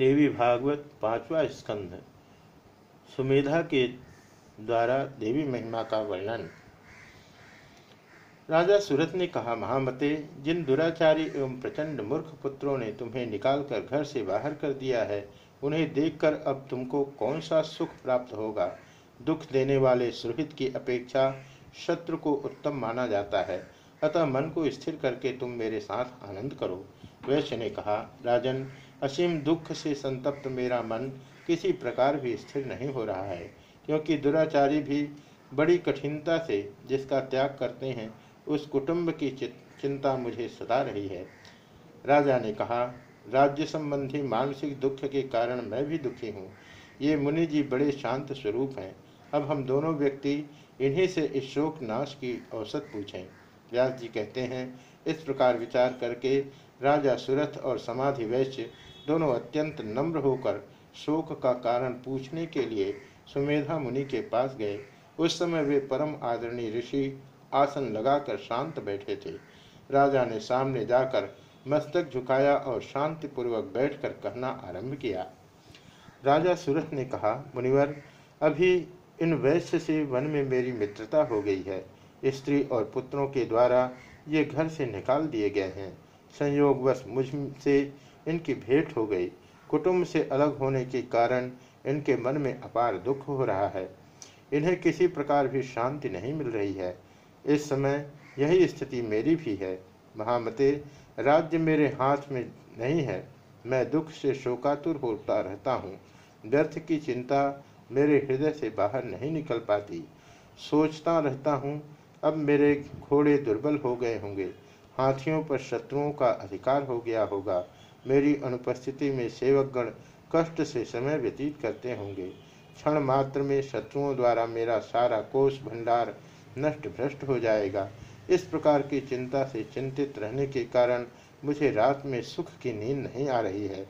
देवी भागवत पांचवा स्कंध, सुमेधा के द्वारा देवी महिमा का वर्णन। राजा सूरत ने कहा, महामते, जिन दुराचारी एवं प्रचंड मूर्ख पुत्रों ने तुम्हें निकालकर घर से बाहर कर दिया है, उन्हें देखकर अब तुमको कौन सा सुख प्राप्त होगा? दुख देने वाले सुहित की अपेक्षा शत्रु को उत्तम माना जाता है। अतः मन को स्थिर करके तुम मेरे साथ आनंद करो। वैश्य ने कहा, राजन असीम दुख से संतप्त मेरा मन किसी प्रकार भी स्थिर नहीं हो रहा है, क्योंकि दुराचारी भी बड़ी कठिनता से जिसका त्याग करते हैं, उस कुटुंब की चिंता मुझे सता रही है। राजा ने कहा, राज्य संबंधी मानसिक दुख के कारण मैं भी दुखी हूँ। ये मुनि जी बड़े शांत स्वरूप हैं। अब हम दोनों व्यक्ति इन्हीं से इस शोक नाश की औसत पूछें। व्यास जी कहते हैं, इस प्रकार विचार करके राजा सुरथ और समाधि वैश्य दोनों अत्यंत नम्र होकर शोक का कारण पूछने के लिए सुमेधा मुनि के पास गए। उस समय वे परम आदरणीय ऋषि आसन लगाकर शांत बैठे थे। राजा ने सामने जाकर मस्तक झुकाया और शांतिपूर्वक बैठकर कहना आरंभ किया। राजा सूरत ने कहा, मुनिवर, अभी इन वैश्य से वन में मेरी मित्रता हो गई है। स्त्री और पुत्रों के द्वारा ये घर से निकाल दिए गए हैं। संयोगवश मुझ से इनकी भेंट हो गई। कुटुंब से अलग होने के कारण इनके मन में अपार दुख हो रहा है। इन्हें किसी प्रकार भी शांति नहीं मिल रही है। इस समय यही स्थिति मेरी भी है। महामते, राज्य मेरे हाथ में नहीं है। मैं दुख से शोकातुर होता रहता हूँ। व्यर्थ की चिंता मेरे हृदय से बाहर नहीं निकल पाती। सोचता रहता हूँ अब मेरे घोड़े दुर्बल हो गए होंगे। हाथियों पर शत्रुओं का अधिकार हो गया होगा। मेरी अनुपस्थिति में सेवकगण कष्ट से समय व्यतीत करते होंगे। क्षण मात्र में शत्रुओं द्वारा मेरा सारा कोष भंडार नष्ट भ्रष्ट हो जाएगा। इस प्रकार की चिंता से चिंतित रहने के कारण मुझे रात में सुख की नींद नहीं आ रही है।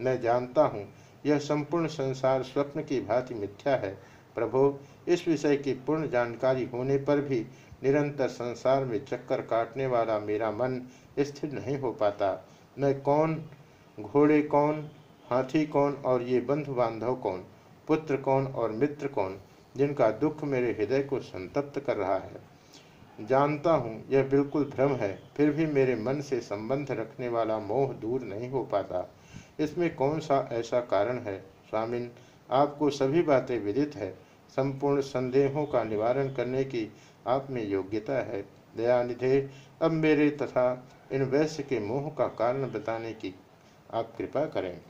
मैं जानता हूँ, यह संपूर्ण संसार स्वप्न की भांति मिथ्या है। प्रभो, इस विषय की पूर्ण जानकारी होने पर भी निरंतर संसार में चक्कर काटने वाला मेरा मन स्थिर नहीं हो पाता। मैं कौन, घोड़े कौन, हाथी कौन और ये बंधु बांधव कौन, पुत्र कौन और मित्र कौन, जिनका दुख मेरे हृदय को संतप्त कर रहा है? जानता हूँ यह बिल्कुल भ्रम है, फिर भी मेरे मन से संबंध रखने वाला मोह दूर नहीं हो पाता। इसमें कौन सा ऐसा कारण है? स्वामिन, आपको सभी बातें विदित है। संपूर्ण संदेहों का निवारण करने की आप में योग्यता है। दयानिधे, अब मेरे तथा इन वैश्य के मोह का कारण बताने की आप कृपा करें।